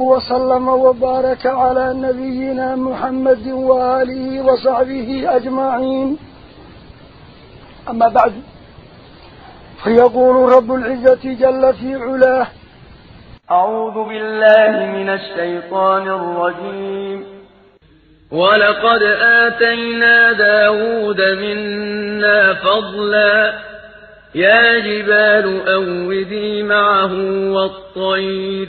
وسلم وبارك على نبينا محمد وآله وصحبه أجمعين. أما بعد فيقول رب العزة جل في علاه أعوذ بالله من الشيطان الرجيم. ولقد آتينا داود منا فضلا. يا جبال أوذي معه والطير.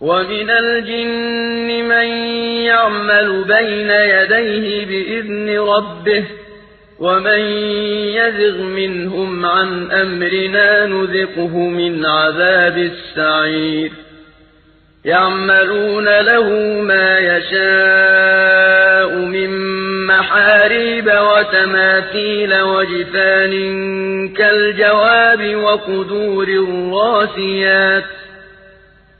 ومن الجن من يعمل بين يديه بإذن ربه ومن يزغ منهم عن أمرنا نذقه من عذاب السعير يعملون له ما يشاء من محاريب وتماثيل وجفان كالجواب وقدور الراسيات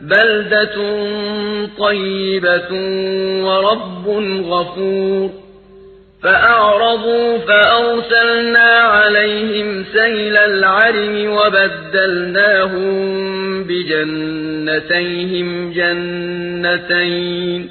بلدة طيبة ورب غفور فأعرضوا فأرسلنا عليهم سيل العرم وبدلناهم بجنتيهم جنتين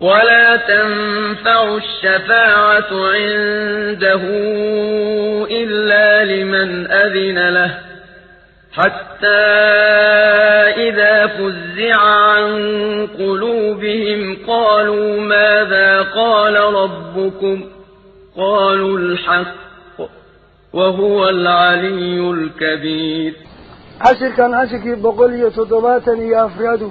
ولا تنفع الشفاعة عنده إلا لمن أذن له حتى إذا فزع عن قلوبهم قالوا ماذا قال ربكم قالوا الحق وهو العلي الكبير عشر كان عشر بقولية تضباطا يا أفراده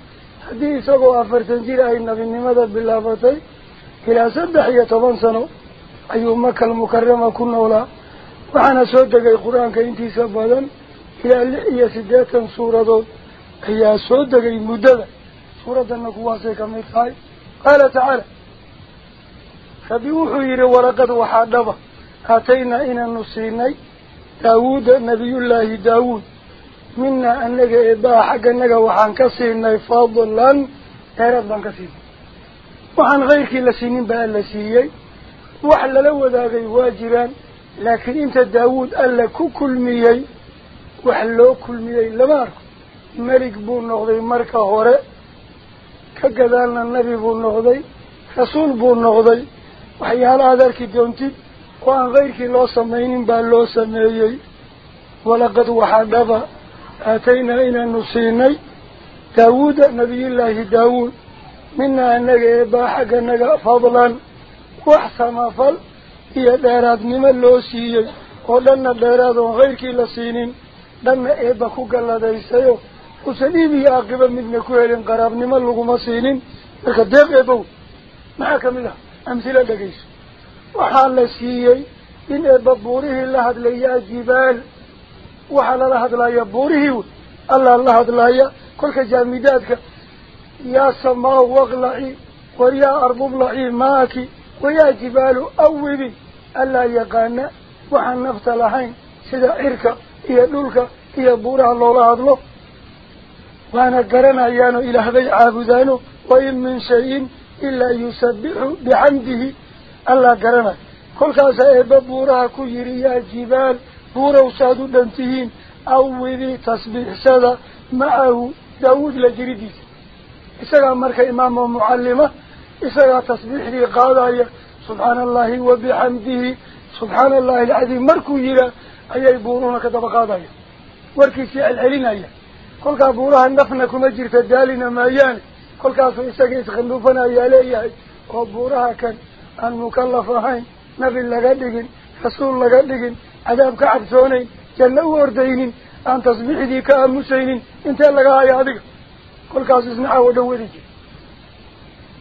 ينكو صبراني الصور المكية سورة لها سودة انتي صوبانوه عليه الصلاة والسلام مكة المكرمة وكل ولا. ترمين صدح يتبنصنوا من عمره المبارك بعد البعثة النبوية حديث أبو أفرتنجير أي النبي نمضى بالله إلى صدح يتبنصنوا أي مكة المكرمة كل ولا وحنا صدق القرآن كإنتي سبدا إلى اللحية سداتا سورة هي صدق منا أنك إباء حق أنك وحان كسيني فضلا. إيراد بان كسيني وحان غيرك لسينين بقى لسيي وحل لو ذاقي واجران. لكن إنت داود ألا كل ميي وحلو كل ميي لمارك. ملك بو نغضي مركة هوري. كقدالنا النبي بو نغضي رسول بو نغضي وحيال هذا دونتي وأن غيرك آتينا إنا نصيني داود نبي الله داود. منا أنك إبا حق أنك فضلا. وحسن فل هي ديراد نما لو سيي ولنا ديراد غيرك لسينين. لنا إبا كوكا لديسيو. وسليبي عاقبا من كوهلين قراب نما لغما سينين. لك ديق إبو. معك منها أمثلة دقيس. وحال سيي إن إبا بوره الله جبال وحال الله ليا بوره الله الله ليا كل جامداتك يا سماء واغلعي ويا أرض ابلعي ماكي ويا جبال أوبي. ألا يقانا وحن نفت لحين سيدا عركة إيا دولك إيا بورا الله هدلو وانا قرنا أيانو إلى هذي عابدانو. وإن من شيء إلا يسبح بحمده. ألا قرنا. كل بورا بورا وسادو دانتهين أوبي تصبيح سادا معه داود لجريديس. إساقا مركا إمام ومعلمة إساقا تصبيح لي قادايا سبحان الله وبحمده سبحان الله العظيم. مركو يرى أي يبورون كتب قادايا وركي سيع العلين كل كابورها النفنا كما جرت الدالنا مايان كل كاسو إساقا يتخلوفنا ياليه وبورها كان المكلف هين نبي لغدقين رسول لغدقين عذاب كعبسونين جنة وردينين أن تصبيح دي كأمسينين انت لغايا يا كل كاسو اسمعه ودوريك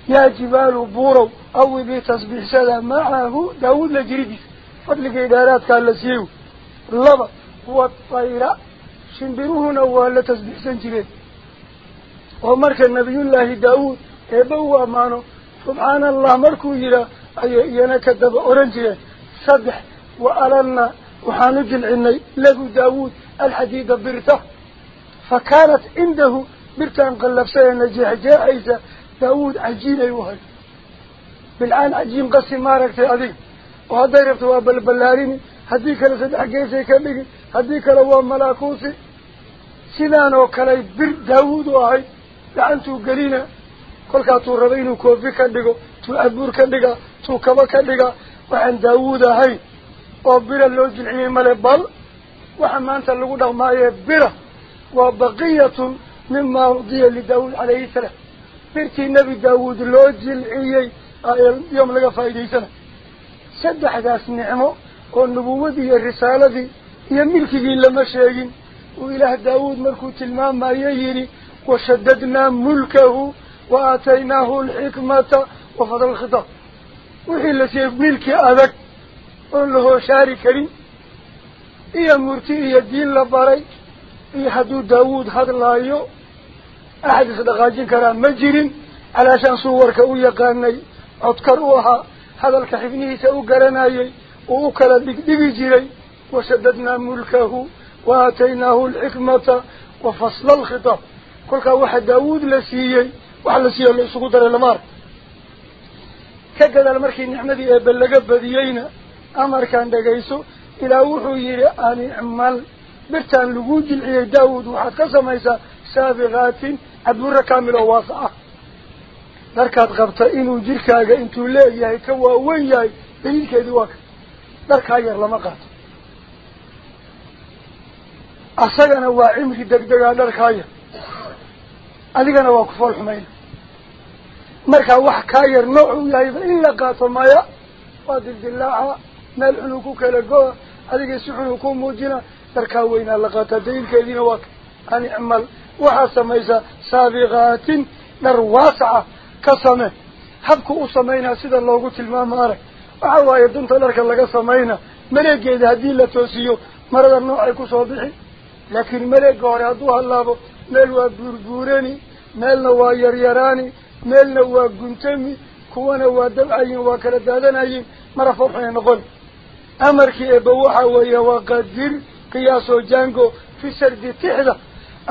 يا جبال بورو أو بتصبيح سلا معه داود لجريديس فضلك إدارات كان لسيو. لبا هو الطيرة شنبروهن ولا تسبيح سنجرين. ومرك النبي الله داود إبوا مانو سبحان الله مركو يرى أي ينكدب أورنجيه صدح وألنا وحانجل عني لقو داود الحديد برته فكانت عنده برتان قلب سينا جيح جاحيسة داود عجين أيوهي بالعان عجين قصي مارك تأذي وهذا يربطوا بالبلارين هديك لسدح قيسي كبير. هديك لوا ملاكوسي. سنان وكالي بر داود وهي لعنتو قلينا كل كاتو ربينو كوفي كندقو تو أبور كندقا تو كبا كندقا وعن داود هاي وبرا اللوج العين ملبال وحمانت اللقو دغماية برا وبقية مما رضي لداود عليه السلام برتي النبي داود لوج العيي يوم لقى فايدي سنة سدح داس نعمه والنبوة دي الرسالة دي هي ملكي لما شاقين وإله داود مركو تلمام ما ييري وشددنا ملكه وآتيناه الحكمة وفضل الخطاب وحي لسيف ملكي أذك قل له شارك لي إيا مرتي إيا الدين لباري إيا حدود داود هذا الله يو أحد صدقاجين كرام مجرين علشان صورك ويقاني أذكروها هذا الكحفني سأقرناي وأكل دقدق جري وشددنا ملكه وآتيناه الحكمة وفصل الخطاب. كل واحد داود لسيي واحد لسيي اللي سقطر المار. كجد المركي نعمدي بلغ أمر كان دقيسو إلى وحو يري أن عمل برتان لوجود العي داود وحد كسميسا سابغات عبور كامل وواسعة leeyahay ka waawen yahay daliilkeedii waa ka dharkaa yar lama qaato asagana waa cimri degdegaa dharkaa yar adigana waa ku fool xumayna markaa wax kaa yar noocuu yahayba in la qaato maya waa dildilaaca meel xunuu ku kala go-a adiga si xunuu ku muujina dharkaa weynaa la qaataa daliilkeediina waa ka an icmal waxaad samaysaa saabiqaatin dhar waasaca ka same habku u samaynaa sida loogu tilmaamo arag waxa waaye dunta dharka laga samayna maleegeeda haddii la toosiyo marada noocay kusoo bixi laakiin maleega hore hadduu hallaabo meel waa buurbuurani meelna waa yaryaraani meelna waa guntami kuwana waa dabcayin waa kala daadanayin mara fawxay noqon qadir qiyaasoo jaango fi sardi tixda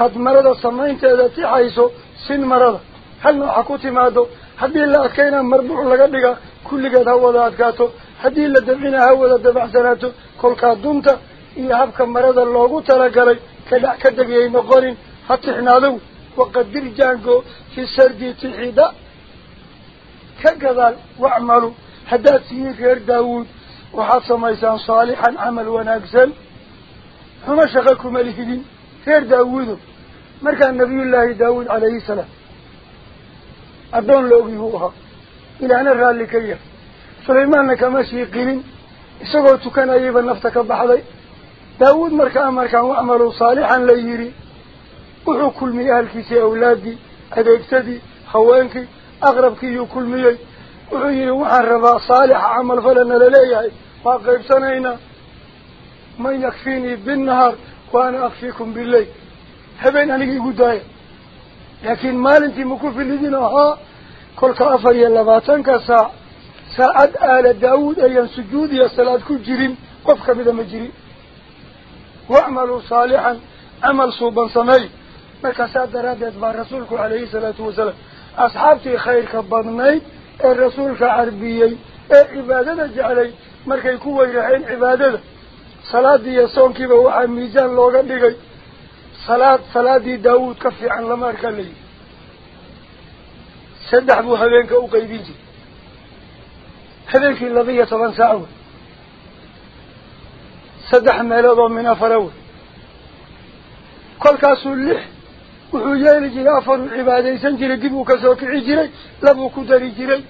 aada marada samaynteeda tixayso sin marada hal nooxa ku timaado haddii la adkayna marbuuc laga dhiga kulligeed ha wada adkaato haddii la dabcina ha wada dabacsanaato kolkaa dunta iyo habka marada loogu talagalay kadhac ka degiyay noqonin ha tixnaadow waqadir jaango fi sardi tixida ka gadaal wacmalu haddaad tihiin reer daawuud وحد سميسان صالحا عمل وناكسل هما شغلكم الهدين فير داوده مركا النبي الله داود عليه السلام. أدون لوغي هوها إلى أن الرال لكي سليمان لك ماشي قيلين. إساقوتو كان أيبا نفتك بحضي داود مركا مركا وعمل صالحا ليري وحو كل مئة الكيسي أولادي أدى اكتدي خوانكي أغربكي يو كل مئة. وحيري وحرفا صالح عمل فلن لليه ما سنين من يكفيني بالنهار وأنا اخفيكم بالليل. هبين أنا قدائي لكن ما لنتي مكوف الذين ها كل كافر يلباتن كساع ساعد آل داود ايان سجود يا صلاة كل جريم. قفك بذا مجرين واعملوا صالحا. عمل صوبا سمي ما كساعد رابيت رسولك عليه الصلاة والسلام. أصحابتي خير كبارنيت jeclay markay ku weyraxeen cibaadada salaadii iyo soonkiiba waxaa miisaan looga dhigay salaad salaadii daawuud ka fiican lama arkaa layihi saddex buu habeenka u qaybin jiray habeenkii laba iyo toban saac wey saddex meelood oo min afara wey kolkaasuu lix وحجيل جري أفر العبادة سنجري قبو كسوك عجري لبو كدري جري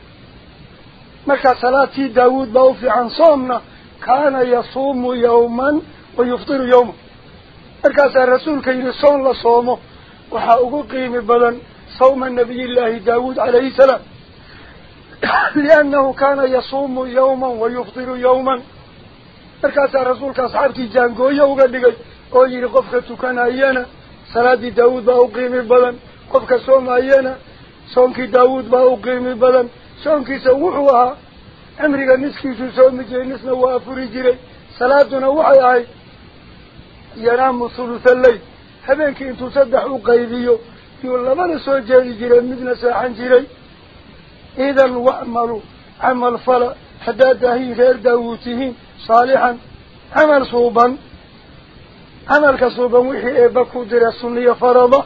مركا صلاة داود بوفي عن صومنا كان يصوم يوما ويفطر يوما مركا أركاس الرسول كي نصوم لصومه وحا قيم بلن صوم النبي الله داود عليه السلام. لأنه كان يصوم يوما ويفطر يوما. مركا أركاس الرسول كأصحابتي جانقو يوغا لغي قولي لغفرتك نايانا baa u qiimi badan qofka soomayana soonkii daawuud baa u qiimi badan soonkiisa wuxuu ahaa cimriga niskiisuu soomi jiray nisna waa afuri jiray salaaduna waxay ahayd yanaamu thulutha leyl habeenkii intuu saddex u qaybiyo yuu labada soo jeedi jiray midna seexan jiray idan wacmalu camal fala haddaad daahiin reer daawuud tihiin saalixan camal suuban ku dira sunniyo farada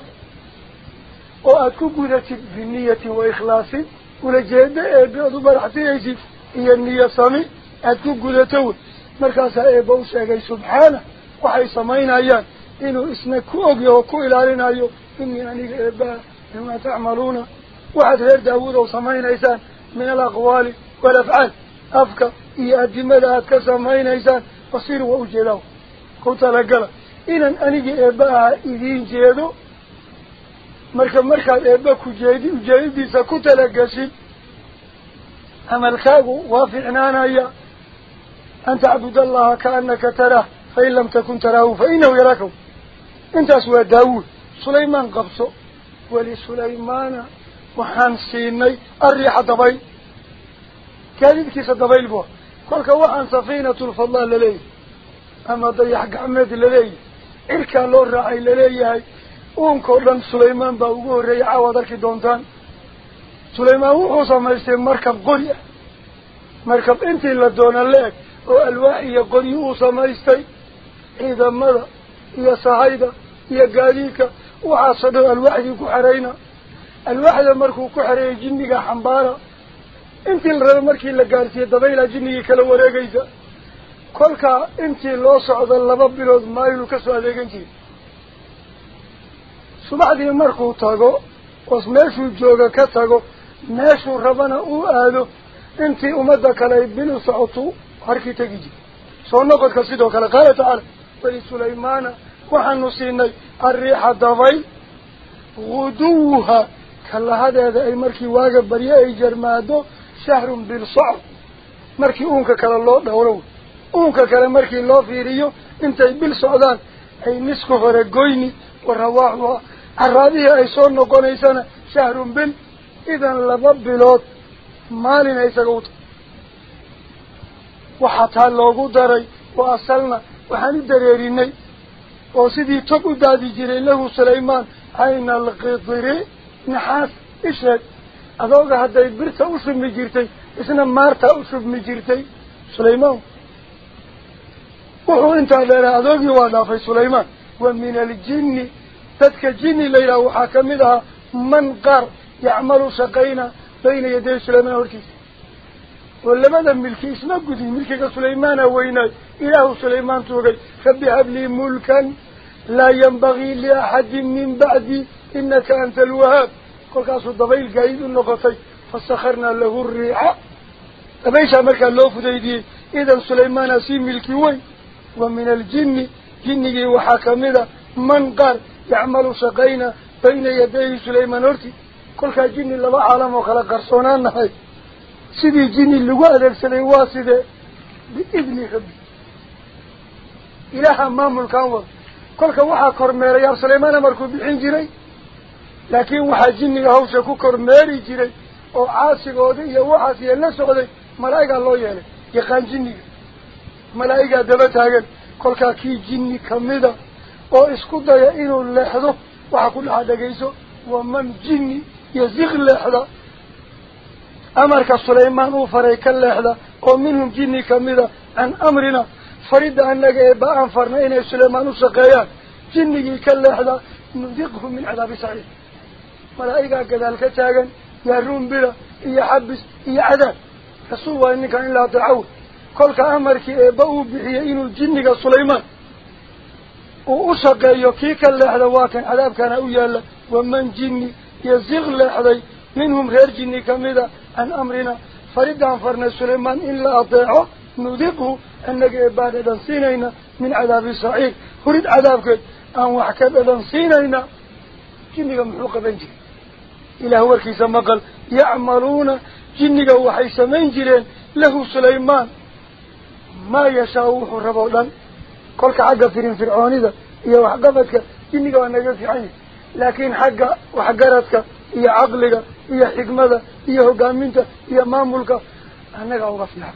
oo aada ku gudatid biniyatin wa ikhlaasin ulajeedo eebbe ood u baraxtiyaysid iyo niyo sami aada ku gudato wey markaasaa eebba u sheegay subxaana waxay samaynayaan inuu isna ku ogyaho ku ilaalinayo inii aniga eebbaha bimaa tacmaluuna waxaad reer daawuud oo samaynaysaan min alaqwaali waalafcaal afka iyo adimada aad ka samaynaysaan basiir waa ujeedaa ku talagala inan anigii eebba ahaa idiin jeedo marka markaad eebba ku jeedi ujeedadiisa ku talagasid camalkaagu waa ficnaanaya an tacbud allaha kaanaka taraah fain lam takun taraahu fainahu yaraakaw intaas waa daawuud sulaymaan qabso wlisulaymaana waxaan siinay arriixa dabayl gaadiidkiisa dabayl bua kolka waxaan safiinatulfadlaa laleeyahay ama dayax gacmeed laleeyahay horreeyay caawaad arki doontaan sulaymaan wuxuu samaystay markab qori ah markab intii la doona la-eg oo alwaax iyo qoryi uu samaystay ciidamada iyo sahayda iyo gaadiidka waxaasoo dhan alwaaxdii ku xerayna alwaaxda markuu ku xereeyay jinniga xambaara intii la raba markii la gaarsiiyey dabaylaa jinnigii kala wareegaysa kolkaa intii loo socdo laba bilood maaylu kasoo adeegan jiri subaxdii markuu tago oos meeshuu jooga ka tago meeshuu rabana uu aado intii ummadda kale ay bil u socotu harkii tegi jiri soo noqodka sidoo kale qaala tacaala wlisulaymaana waxaanu siinay arriixa dabayl guduwha kalahadeeda ay markii waaga barye ay jarmaado shahrun bilsocd markii uunka kale loo dhowro bil socdaan ay nisku hore goyni wa rawaaxuha caraabihii ay soo noqonaysana shahrun bil idan laba bilood maalina isaga u tahay waxaa taa loogu daray wa asalna waxaan u dareerinay oo sidii tog u daadi jiray lahu sulaymaan cayna alqidiri naxaas isheeg adooga hadday birta u shubmi jirtay isna maartaa u shubmi jirtay sulaymaan وانت ذرا ذوقي وأنا في سليمان. ومن الجن تتك الجن الليلة وحاكمها من قر يعمل شقينا بين يدي سليمان وركيس ولا ماذا ملكي اسم قدي ملكي سليمان وين إله سليمان توقي. خبيها لي ملكا لا ينبغي لأحد من بعدي. إنك أنت الوهاب. قلت أصد دبيل قايد النقطي. فاستخرنا له الرعا أبيش أمرك اللوف ديدي. إذا سليمان أسيم ملكي وين؟ ومن الجن جنه وحكمه من قال يعمل شقينا بين يدي سليمان أرتي كل جن لما عالم وخلق قرصونان سيدي جن اللي قال سليم واسد بإذن ربي. إله أمام الكامل كل وحا كرميري يا سليمان مركو بحين جري لكن وحا جن هو شكو كرميري جري وعاسي قودي وحا سيئ لسو قودي ملايق الله يهلي يقان جنه ku dhaxa dhegayso waman jinni yasiq leexda amarka sulaymaan uu faray ka leexda oo minhum jinni kamida can amrina faridda annaga ee ba-aan farna inay sulaymaan u shaqeeyaan jinnigii ka leexda nudiqhu min cadaabi saciid malaa'igaa gadaal ka taagan yaaruun bila iyo xabis iyo cadaab rasuul waay ninkan in la adeecow inuu jinniga sulaymaan uu u shaqeeyo kii ka leexda waa kan cadaabkana u yaalla waman jinni yasiq leexday minhum reer jinni kamida can amrina faridaan farnay sulaymaan in la adeeco nudiqhu annaga eebbaa dhadhan siinayna min cadaabi saciid hurid cadaabkeed aan wax ka dhadhan siinayna jinniga muxuu qaban jiray ilaah warkiisa maqal yacmaluuna jinniga waxay samayn jireen lahu sulaymaan fircoonida iyo waxqabadka jinniga waa naga fiican yahay laakiin xagga waxgaradka iyo caqliga iyo xikmada iyo hogaaminta iyo maamulka annagaa uga fiican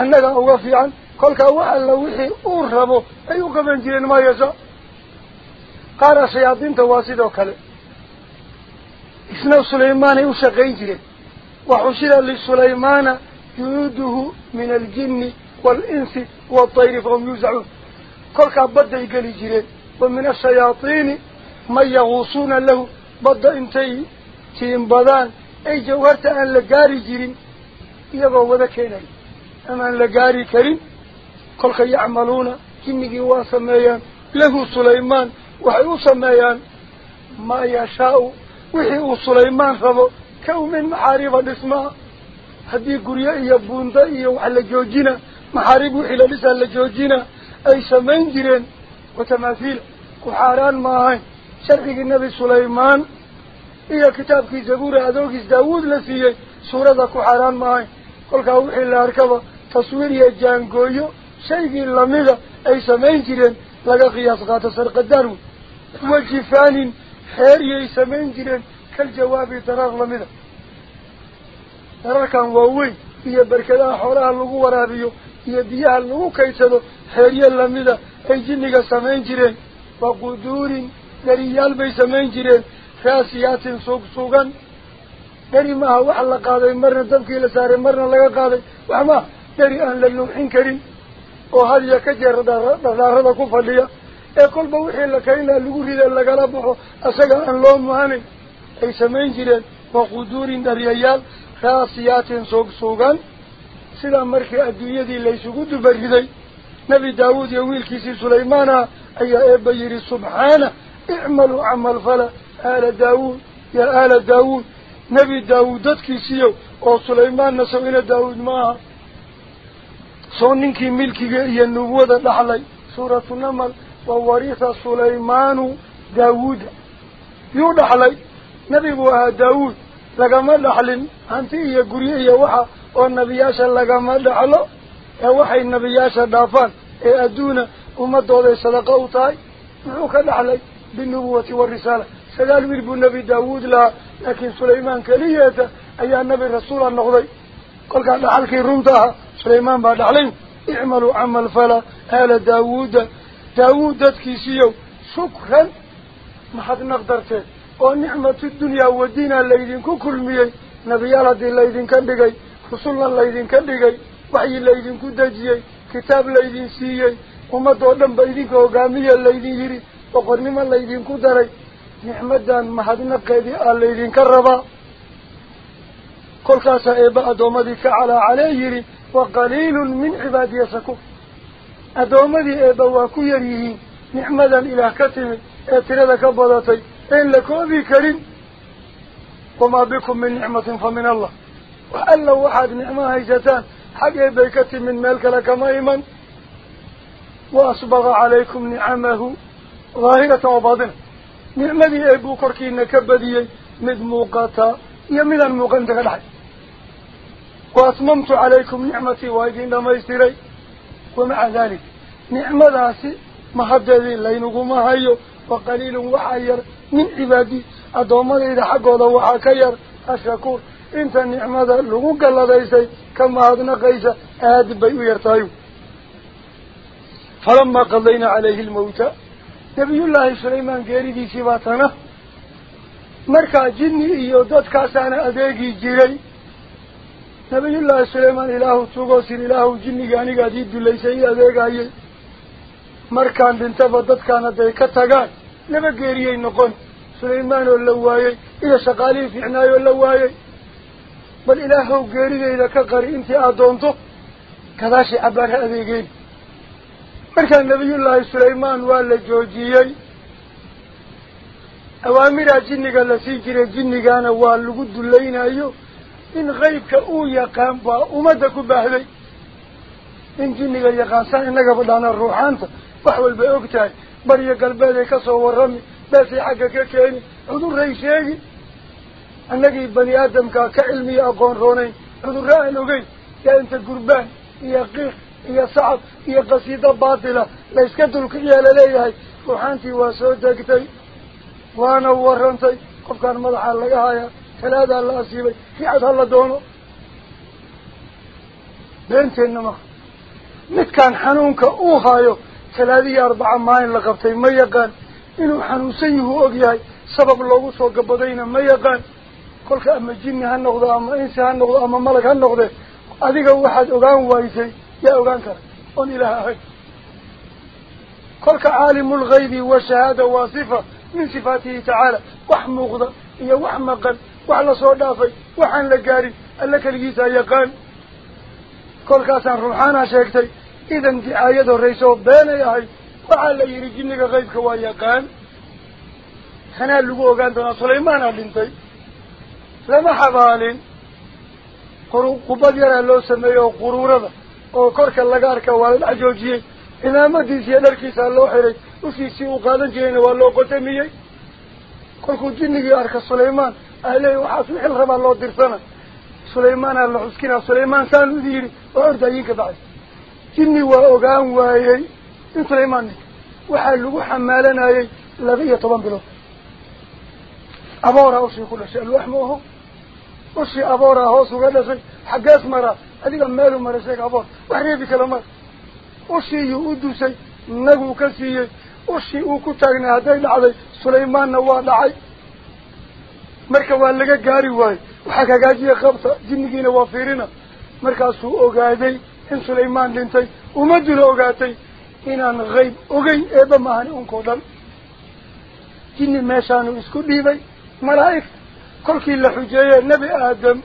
annagaa uga fiican kolkaa wax alla wixii uu rabo ay u qaban jireen maa yashaa qaara shayaadiinta waa sidoo kale isna sulaymaanay u shaqayn jireen waxushira lisulaymaana يعوده من الجن والإنس والطير فهم يوزعون. كل بدأ يقال يجري ومن الشياطين ما يغوصون له. بدأ انتي تيمبادان أي جوهرت أن لقاري جرين يبقى وذكينا أما أن لقاري كريم. كل يعملون. كنك واسميان. له سليمان. وحيو سميان ما يشاء. وحيو سليمان فضو كو من معارفة اسمه iyo wax la joojina maxaarib wixii la dhisaa la joojina ay samayn jireen وتماثيل وحاران ماهين شرعي النبي سليمان إيا كتاب كي زبور أدوكيس داود لسيه سورة كحاران ماهين قل كاوحي الله أركبه تصوير يجان قويو شيء اللمدة أي سمين جيرين لقى قياس غاتا سرق الدارو وجفان حير يسمين جيرين كالجواب لمدة ترى كان ووي lamida ay jinniga samayn jireen wa quduurin dheriyaal bay samayn jireen raasiyaatin suug sugan dheri maaha wax la qaaday marna dabkii la saaray marna laga qaaday wax maaha dheri aan la nuuxin karin oo hadiya ka jeera dhaqaarada ku fadhiya ee kolba wixii la kaynaa lagu rida lagala baxo isaga aan loo muhanin ay samayn jireen wa quduurin dheriyayaal raasiyaatin suug sugan sidaa markii adduunyadii laysugu dubariday nebi daawuud iyo wiilkiisii sulaymaana ayaa eebba yidhi subxaana icmaluu camal fala aala daawuud yaa aala daawuud nebi daawuud dadkiisiiyow oo sulaymaanna sow ina daawuud maaha soo ninkii milkiga iyo nubuwada dhaxlay suuratu namal wa wariha sulaymaanu daawuuda yuu dhaxlay nebiguu ahaa daawuud iyo guryo iyo waxa oo nebiyaasha lagama dhaxlo ee waxay nebiyaasha dhaafaan ee adduuna ummadooday sadaqa u tahay muxuu ka dhaxlay binubuwati warisaala sagaal wiil buu nebi daawuud lahaa laakiin sulaymaan keliyeeta ayaa nebi rasuula noqday kolkaa dhaxalkii runta ahaa sulaymaan baa dhaxlay icmaluu camal fala aala daawuuda daawuud dadkiisiiyow shukran mahadnaq darteed oo nicmatu dunyaa wadiinaa laydinku kulmiyey nebiyaal haddii laydinka dhigay rusulna laydinka dhigay waxyi laydinku dejiyey kitaab laydin siiyey ummadoo dhan ba idinka hogaamiya laydin yidhi boqornimo laydinku daray nicmadan mahadnaqeedii aa laydinka rabaa kolkaasaa eebba addoommadii ka calaa calee yidhi wa qaliilun min cibaadiya shakuur addoommadii eebba waa ku yar yihiin nicmadan ilaah ka timid ee tirada ka badatay إن لكوذي كريم. وما بكم من نعمة فمن الله. وأن لو أحد نعمة هيجتان. حق يبيكتي من ملك لك مائما وأصبغ عليكم نعمه ظاهرة وباضنة نعمة يا أبو كركي نكبدي مد موقتا يمنى الموقن الحي. وأصممت عليكم نعمتي وإذن لما يستري. ومع ذلك نعمة ذاسي محدد الله ينقو ما هيو. فقليل وحير من عبادي أدوما إذا حقه ذو حكير أشكور إنت النعمة لغوك الله ديسي كما أدنا قيسة أهد بيو يرتايو فلما قضينا عليه الموتى نبي الله سليمان قيري دي سباتنا مركا جني إيودات كاسانا أديكي جيري نبي الله سليمان إله توقوصر إله جني قاني قديد ليسي أديكي مركا بنتفضت كانت ديكتا قاني ii dulaysay ii adeegayay markaan dhintaba dadkaan hadday ka tagaan laba geeriyay noqon sulaymaan oo la waayey iyo shaqaalihii fiicnaayoo la waayey bal ilaahow geeridayda ka qari intii aad doonto gadaashii cabbaar ha adeegeen markaa nabiyullaahi sulaymaan waa la joojiyey awaamiraa jinniga la sii jiray jinnigaana waa lagu dulaynayo in kasoo warrami beesay xagga ka keeni cudurray sheegi annagii bani aadamkaa ka cilmiyo aqoon roonayn cudurro aan ogeyn yaa inta gurbaan iyo qiiq iyo sacab iyo qasiido baatila layska dulkiciyaa laleeyahay ruuxaantii waa soo degtay waana warrantay qofkaan madaxaa laga hayaa talaadaa la asiibay ricad ha la doono beenteenna maha midkaan xanuunka uu haayo loogu soo gabadayna ma yaqaan kolka ama jinni ha noqdo ama insi ha noqdo ama malag ha noqde adiga waxaad ogaan waysay yaa ogaan kara oon ilaah ahayn kolka caalimu lgaybi washahaada waa sifa min sifaatihi tacaala wax muuqda iyo wax maqan wax lasoo dhaafay waxaan la gaarin alla keligiisaa yaqaan kolkaasaan ruuxaanaa sheegtay waa yaqaan hanaa lagu ogaan doonaa sulaymaanaa dhintay lama xabaalin quru qubad yaraa loo sameeyey oo quruurada oo korka laga arka waa la dhex joojiyey cimaamadiisa iyo dharkiisaa loo xiray ushiisii uu qaadan jirayna waa loo qotamiyey kolkuu jinnigii arka sulaymaan ahleey waxaas wixil rabaa loo dirsana sulaymaanaa la xuskinaa sulaymaan saan idi yidhi oo ordaayiinka dhacay iyo toban bilood abooraa ushii ku dhashay alwaax ma aho ushii abooraa hoos uga dhashay xaggees maraa adiga meelu mara sheeg aboor wax reebi kala mara ushiiyuu u dusay naguu ka siiyey ushii uu ku taagnay hadday dhacday sulaymaanna waa dhacay marka waa laga gaari waayo waxaa hagaajiya qabta jinnigiina waa fiirina markaasuu ogaaday dhintay ummadduna ogaatay inaan hayb ogeyn eeba maahani unkoo dhan jinni meeshaanu isku dhiibay malaa'igta kolkii la xujeeyee nebi aadam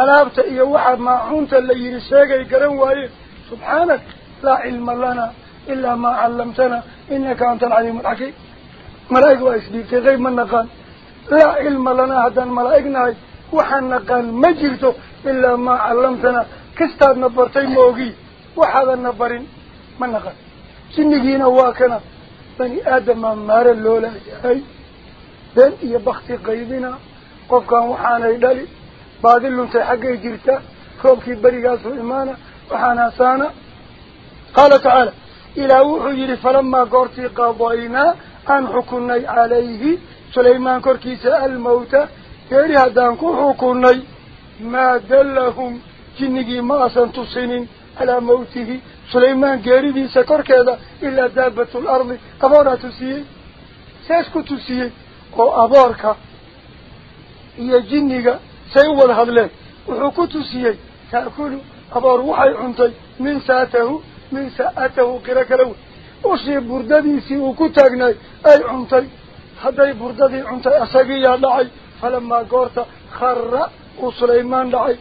alaabta iyo waxa maacuunta la yidhi sheegay garan waayeen subxaanak laa cilma lana ilaa maa callamtana inaka anta alcaliimu alxakiim malaa'ig waa isdhiibtay qayb ma naqaan laa cilma lanaa haddaan malaa'ig nahay waxaan naqaan ma jirto ilaa maa callamtana bartay ma ogii waxaadanna barin ma naqan jinnigiina waa kana bani aadamaa maare loolayahay been iyo bakti qaybina qofkan waxaanay dhali baadi luntay xaggay jirta roobkii berigaasuu imaana waxaana saana qaala tacaala ilaah wuxuu yidhi falamaa goortii qadaynaa aan xukunnay calayhi sulaymaan korkiisa almawta geeri haddaan ku xukunnay maa dallahum sulaymaan geeridiisa korkeeda ilaa daabatu lardi abooraa tusiyey sees ku tusiyey oo aboorka iyo jinniga say u wada hadleen wuxuu ku tusiyey taakulu aboor waxay cuntay min saatahu min sa'atahu qiro kala wey ushii burdadiisii uu ku taagnaay ay cuntay hadday burdadii cuntay asagiiyaa dhacay falamaa goorta khara uu sulaymaan dhacay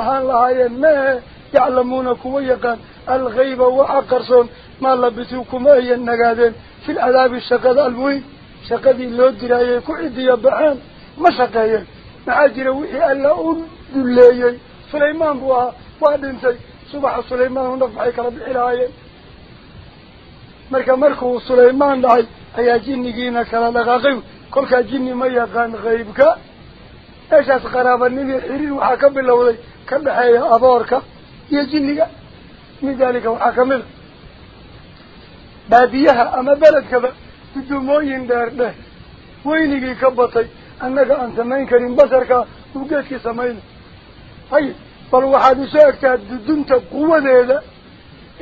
ahaan lahaayeen maehe yaclamuuna kuwa yaqaan alghayba waxa qarsoon maa labisuu kuma ayan nagaadeen fi lcadaabi shaqada almuhim shaqadii loo diraayay ku cidiya baxeen ma shaqeeyeen maxaa jira wixii alla u dulleeyey sulaymaan buu ahaa waa dhintay subaxa sulaymaan u naf maxay kala bixi lahaayeen marka markuu sulaymaan dhacay ayaa jinnigiina kala dhaqaaqay xiriir waxaa ka bilowday ka dhexeeya aboorka iyo jinniga min daalika waxaa kamid a baadiyaha ama beledkaba guddoomooyin dheer dheh weynigii ka batay annaga aan samayn karin basarkaa uu geedkii samayna hay bal waxaad isu egtaa dudunta quwadeeda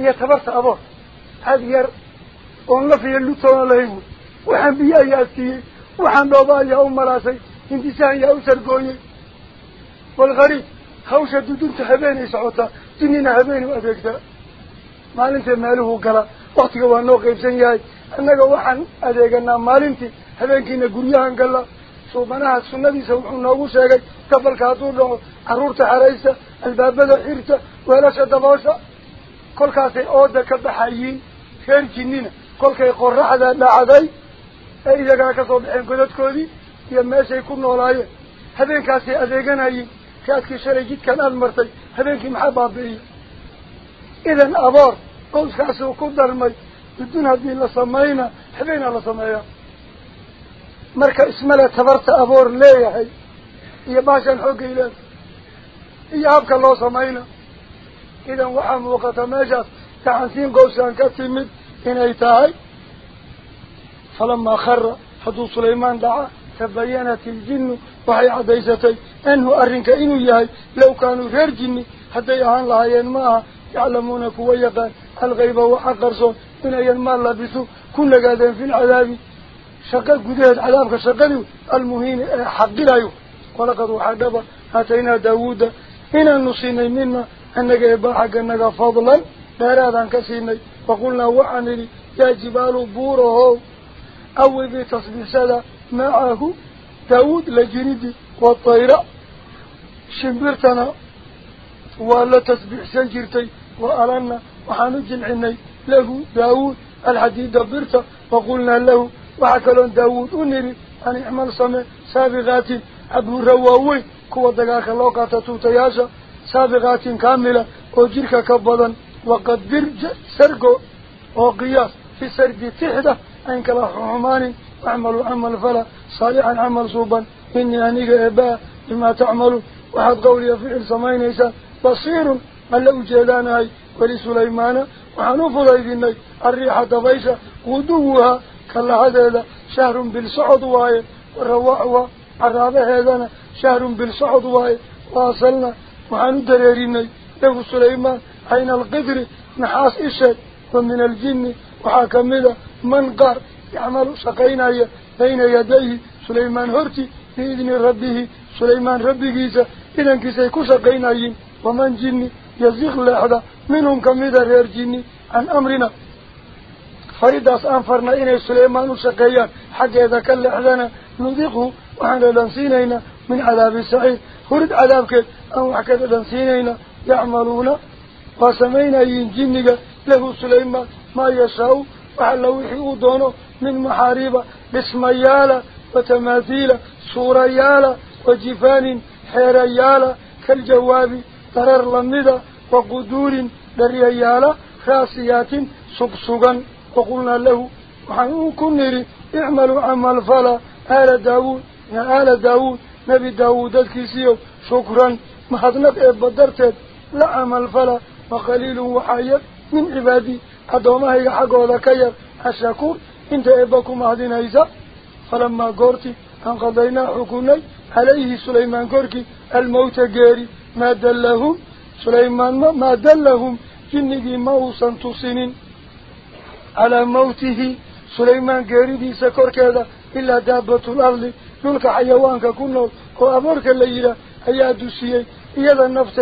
iyo tabarta aboor had yar oon laf iyo lutoona lahayn wey waxaan biyo ayaa siiyey waxaan dhooba ayaa u malaasay hindisahan yaa u sargooyey walgariib hawsha dudunta habeenay socotaa jinnina habeen u adeegtaa maalinta meeluhu gala waktiga waa noo qaybsan yahay annaga waxaan adeeganaa maalintii habeenkiina guryahan gala suubanaha sunnadiisa wuxuu noogu sheegay gabalka hadduu dhaco carruurta xeraysta albaabada xirta weelasha daboosha kolkaasay ooda ka baxayiin reer jinnina kolkay qoraxda dhacday ee iyagana kasoo baxeen godadkoodii iyo meeshay ku noolaayeen habeenkaasay adeeganayiin raadkii shalay jidkan aada martay habeenkii maxaa baabi'iya idan aboor qowskaasuu ku darmay dudun haddii la samayna habeenaa la sameeyaa marka ismale tabarta aboor leeyahay iyo baashaan xooggay leedahay iyo habka loo samayna idan waxaa muuqata meeshaas gacansiin qowskaan ka timid inay tahay فلما خر حدو سليمان دعا تبينت الجن وحي عديستي. أنه أرنك إنو يهي لو كانوا غير جني حتى يهان لها ينماها. يعلمون كويقا الغيب وحقرصون من ينما لبثوا كل قادم في العذاب. شقا قدهت عذابك شقا المهين حق لايو ولقد وحدبا هاتينا داود. إن نصيني منا أنك إباحك أنك فضلا. بارادا كسيني. وقلنا وعنني يا جبال بورهو. أو في تصديس هذا معه داود لجريد والطيرة. شمبرتنا ولا تسبيح سنجرتي وألنا وحنجلعنا له داود الحديد برتا وقلنا له وحكلون داود أنري أن يعمل صمع سابغات أبو رواوي كوى دقاك اللوقة تتوتياشا سابغات كاملة وجيرك كبدا وقد برج سرقو وقياس في سرقي تحدة في أنك لا حمان واعملوا عمل فلا صالحا عمل صوبا. إني أنيق إباء بما تعملوا وحد قولي فعل سمين إيسا بصير ألا أجيداناي ولسليمان وحنوف ذيذني الريحة بيسا ودوها كلا هذا شهر بالصعد واي. والرواح عرابة هذا. شهر بالصعد واي. واصلنا. وحنو دريريني له سليمان. أين القدر. نحاس إشد ومن الجن. وحاكمده من قار يعمل شقينا بين يديه. سليمان هرتي بإذن ربه. سليمان ربي جيسا إذن كيسي كشقينا ومن جن يزيغ لحظة منهم كميدا غير جني. عن أمرنا. فريداس أنفرنا إني سليمان شقيان. حق إذا كان لحظنا نذيقه. وحنا لنسينينا من عذاب السعيد فرد عذابك أو حكذا لنسينينا يعملون. وسمينا ينجنك له سليمان ما يشاء. وحلا وحي دونه من محاريب بسميالة وتماثيل صوريالة وجفان حيريالة كالجواب ترر لمدة وقدور دريالة خاصيات سبسغا وقلنا له وحنون كنري اعملوا عمل فلا. آل داود يا آل داود نبي داود الكيسيو شكرا. محضنب إبادرتد لا عمل فلا. وقليل وحايد من عبادي. أدومها حقوذا كير الشكور انت إباكم هذين إيسا فلما قرتي أنقضينا حكوني عليه سليمان قركي الموت قاري ما دلهم سليمان ما دلهم جنجي موسا تصنين على موته سليمان قاري دي سكر كذا إلا دابة الأرض نلك حيوانك كنه وأمرك الليلة أيها دوسيي إيضا النفس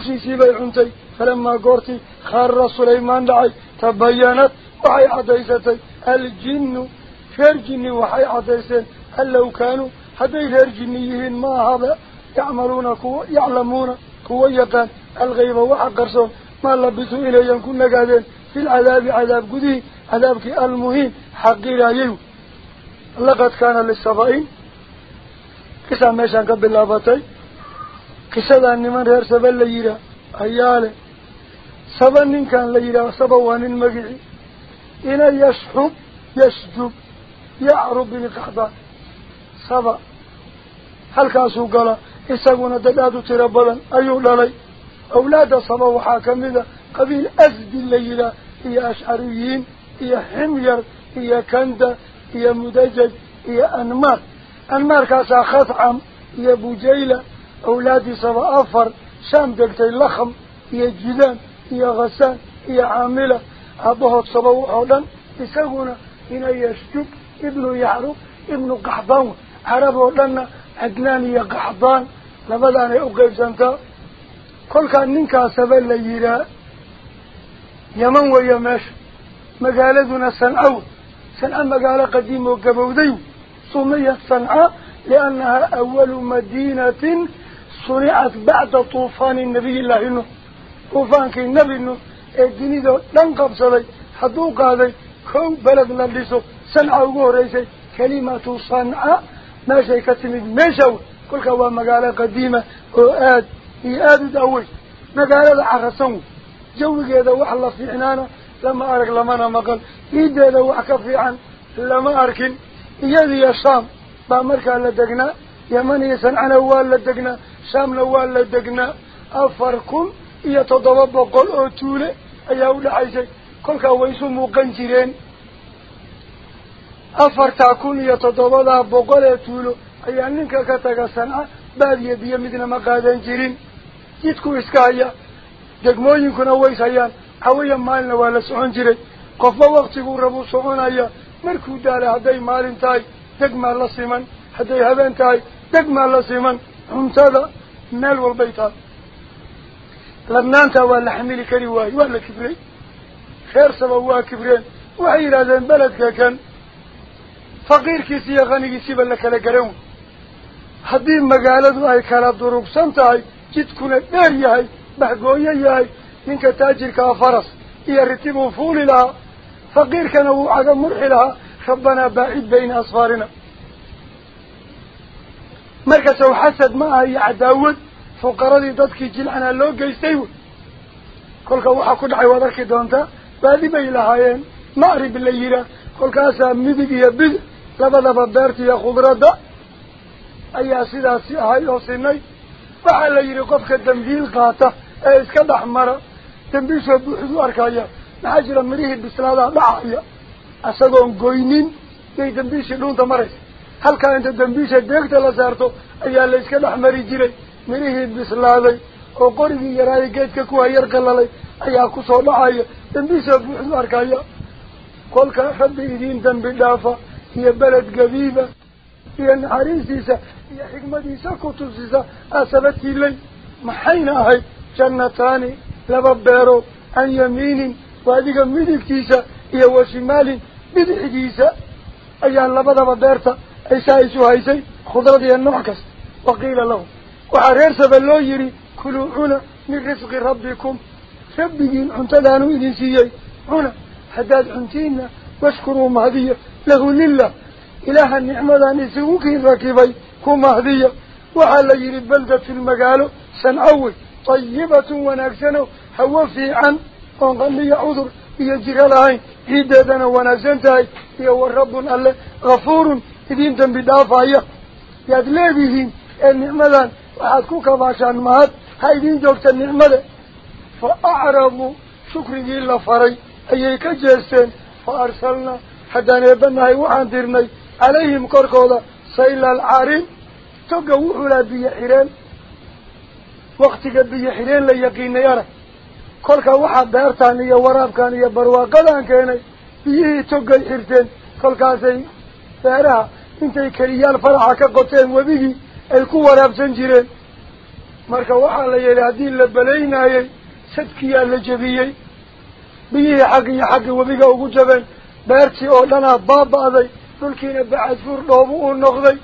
تأكلوا وحي عنتي فلما قرتي خار سليمان دعي تبينت وحي عديستي الجن خير جني وحي عديسين هل لو كانوا هذي غير جنيين ما هذا يعملون كو يعلمون كو يقان الغيب وحقرصون ما لبثوا إليهم كنا قادين في العذاب عذاب قدي عذابك المهين حقير كان أن من غير سبا ليرا أيالي سبا كان ليرا سبا وان مقعي إن يشحب يشجب يعرب بالقحضان سبا هل كاسو قال إساقونا دلادو تربلا أيو للي أولاد سبا وحاكم قبيل أزد الليلة هي أشعريين هي حمير هي كندة هي مدجج هي أنمار أنمار كاسا خطعم هي بجيلة أولادي سبا أفر شام دكتي لخم هي جدان هي غسان هي عاملة. أبوه سبا وحولا إساقونا هنا يشجب ابن يعرف ابن قحضان. عربه لنا عدنان يا قحضان. لبدان أقيب سنتا كل كان ننكا سبا ليرا يمن ويماش مقالدنا سنعو سنعا مقالة قديم وقبودي. سميت سنعا لأنها أول مدينة صنعت بعد طوفان النبي الله إنه. طوفان كي النبي إنه. الديني دو لنقب صلي حدوق هذا كو بلد نلسو. سنعا وقوريسي كلمة صنعا ما شيء كتمد مشو كل كوا مقالة قديمة. وآد. يآد دأوي مقالة عرسون جوي هذا وحلا في عنانا لما أرك لما مقل إيد هذا وحكا في عن لما أركن يدي الشام بأمريكا لدقنا. يمن يسنعنا وال لدقنا. شام نوال لدقنا أفركم يتضرب قل أوتولي أي أولى عيسي كل كويسو مقنجرين أفرتا كون يتضرب بقل أوتولو أي أنك كتاك سنعا بعد يدي مدنا مقادن جيرين جدكو إسكايا degmooyinkuna ways hayaan haweya maalina waa la socon jiray qofba waktiguu rabuu soconaya markuu daala hadday maalin tahay degmaa la siman hadday habeen tahay degmaa la siman cuntada مال والبيت. لما أنت ولا حميل كريواي ولا كبري. خير سبوا كبرين. وعير هذا البلد كان فقير كسي غني كسي ولا كلا جرو ما قالت وهاي كلا دروب سنتاي جد كنا بيري هاي بحقوية ياي. إنك تاجر كافرس. يرتب فول لها فقير كان هو عجم مرح لها خبنا بعيد بين أصفارنا. Dadkii jilcanaa loo geystay wey kolka waxaa ku dhacay waad arki doontaa baadi bay lahaayeen ma'rib la yihaa kolkaasaa midig iyo bidix labadaba beerta iyo khudradda ayaa sidaasi ahay oo sinay waxaa la yidhi qofka dambiil qaata ee iska dhex mara dambiishoo buuxdu arkaya maxaa jira midhihii bislaadaa dhacaya isagoon goynin yay dambiishii dhuunta maraysa halkaa inta dambiisha deegta la saarto ayaa la iska dhex mari jiray midhihii bislaaday oo qorigii yaraayo geedka kuwa yar qalalay ayaa kusoo dhacaya dambiisha buuxdu arkaya kolka rabbi idiin dambi dhaafa iyo beled gabiiba iyo naxariistiisa iyo xikmadiisa ku tusisa aasabatiilay maxayna ahayd jannataani laba beerood can yamiinin waadiga midigtiisa iyo wa shimaalin bidixdiisa ayaa labadaba beerta عيسى عيسى عيسى خذ رضي النعكس وقيل له وحرير سبلو يري كلوا هنا من رزق ربكم. ربكم عن تدانو إذن سيئي. هنا حداد عنتينا واشكروا مهدية له لله إله النعمة نسوك الركبي كم مهدية وعلى يري في المقال سنعوي طيبة ونكسنه حوفي عن وانغني عذر يجغل عين هدادنا ونزنتها هو الرب الله غفور leedihiin ee nicmadan waxaad ku kabaashaan mahad ha idiin joogta nicmade fa acrabuu shukrigii la faray ayay ka jeesteen fa arsalnaa haddaan eebanahay waxaan dirnay calayhim korkooda sayla alcarim toga wuxuu laha biyo xireen waktiga biyo xireen la yaqiinay arag kolka waxaa beertaan iyo waraabkan iyo barwaaqadaan keenay biyihii togay xirteen kolkaasay marka waxaa la yidhi haddii la balaynayey sadkiyaa la jebiyey biyihii xagg iyo xagga webiga ugu jabeen beertii oo dhanaa baaba'day dhulkiina bacad fuur dhoobu uu noqday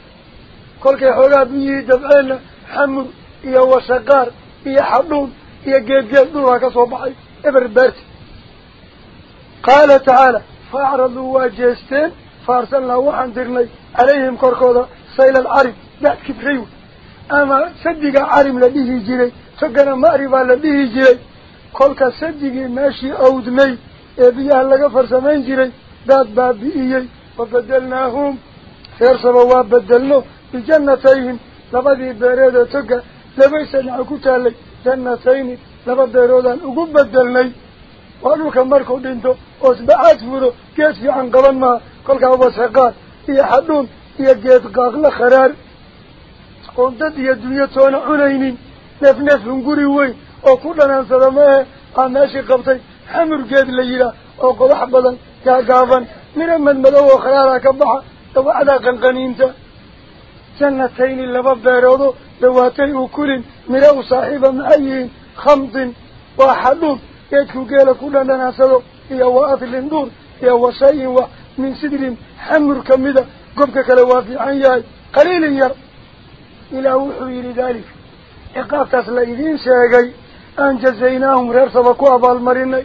kolkay xoogaa biyihii dabceenna xamur iyo wasaqaar iyo xadhuun iyo geedgeed dhulka ka soo baxay eber beerti qaala tacaala fa acraduu waa jeesteen fa arsalnaa waxaan dirnay calayhim korkooda sayla alcarim daad kibray wey ama sadiga carim la dhihi jiray togana ma'ri baa la dhihi jiray kolka sadigii meeshii awdmay ee biyaha laga farsamayn jiray daad baabi'iyey wabedelnaahum reer saba waa bedelno bijannatayhim labadii beereed oo toga labay sanaca ku taalay jannatayni laba beeroodaan ugu geed qaaqla kharaar oon dad iyo dunyo toona cunaynin neef neef hunguri weyn oo ku dhanaansada ma ahe aa meeshii qabtay xamurgeed la yidhaah oo qodax badan gaagaaban miro madmadow oo kharaara ka baxa dawacdaa qanqaniinta jannatayni laba beeroodo dawaatay ukulin miro u saaxiiba maxay yihiin khamdin waa xadhuun geedku geela ku dhandhanaansado iyo wa atlin dhuur iyo wa shay-in wax من سدر حمر كمدة قبك كلوافي عن ياي قليل ير. إلى وحوي لذلك. إقاف تسلا إذين شاقي أن جزيناهم رأس وكوا بالمريني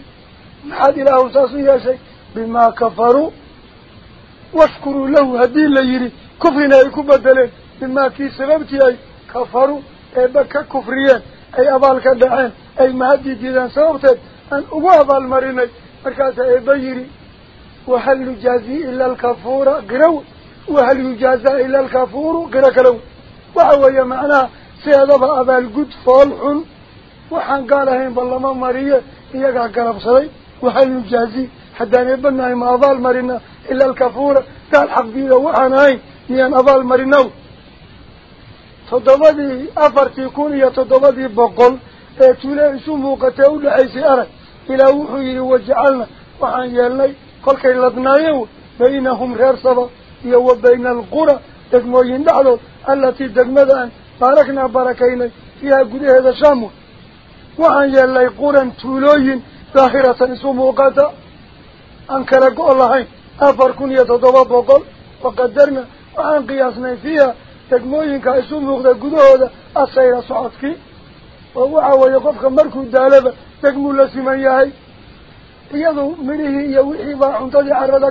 محد إلى أوساسي يا شيء بما كفروا واشكروا له هدين ليري. كفرنا يكوب بدلين بما كي سببتي كفروا أي بك كفريين أي أبالك دعين أي مهدي جيدا سببتك أن أبوها بالمريني مركز أي بيري. Wahal yujaazii ila alkafuura qiraw wahal yujaazaa ila alkafuuru qiro kalaw waxa weeye macnaha sideedaba abaalgud fool xun waxaan gaal ahaynba lama mariye iyagaa galabsaday wahal yujaazii haddaan eebanahay ma abaal marina ila alkafuura gaal xaqdiida waxaan ahayn miyaan abaal marinaw toddobadii afartii kun iyo toddobadii boqol ee tule isu muuqatee udhexaysay arag ilaah iyo wa bayna alqura degmooyin dhexdood allatii degmada aan baaraknaa barakaynay fiiha gudaheeda shaamwa waxaan yeelnay quran tuulooyin daahiratan isu muuqata aan kala go' lahayn afar kun iyo toddoba boqol waqadarna waxaan qiyaasnay fiiha degmooyinka isu muuqda gudahooda asayra socodkii oo waxa weeye qofka markuu daalaba degmuu la siman yahay